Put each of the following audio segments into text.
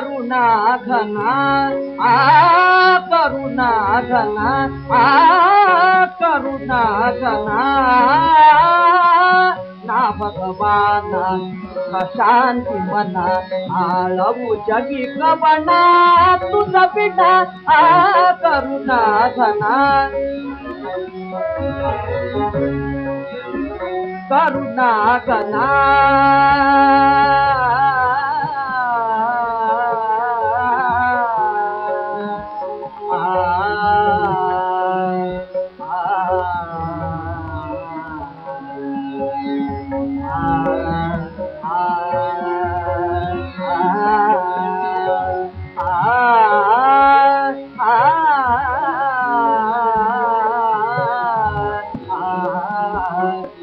கருணாகனா ஆ கருணாகனா ஆ கருணாகனா ನಾ ಭಗವಾನ ಶಾಂತಿ ಮನ ಆಳವು ಜಗಿ ಗಮನ ತುಸ ಬಿಡ ಆ ಕರುಣಾಧನ కరుణాగనా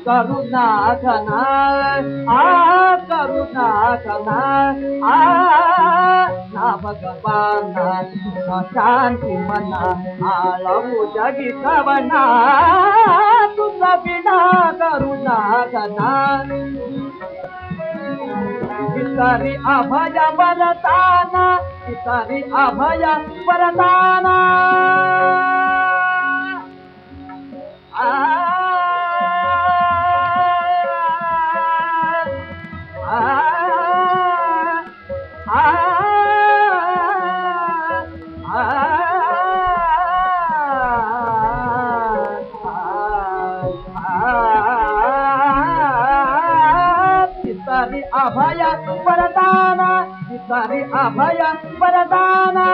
करुणा घना आ करुणा घना आ ना भगवान शांती मना आळवू जगी कवना तुझा बिना करुणा घना विसारी अभय वरदाना विसारी अभय वरदाना आ अभय वरदाना पितारी अभय वरदाना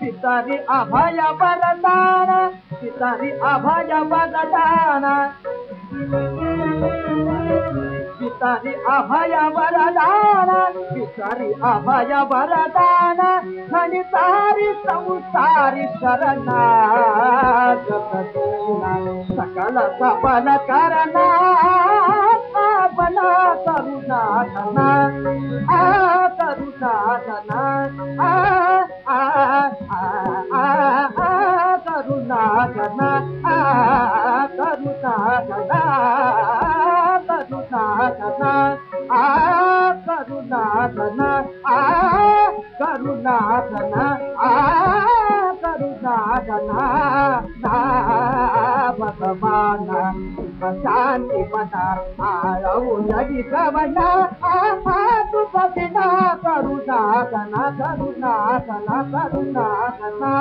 पितारी अभय वरदान पितारी अभय वरदान। पितारी अभय वरदान पितारी अभय वरदान। करुणा धना। आ करुणा धना आ आ आ आ आ करुणा धना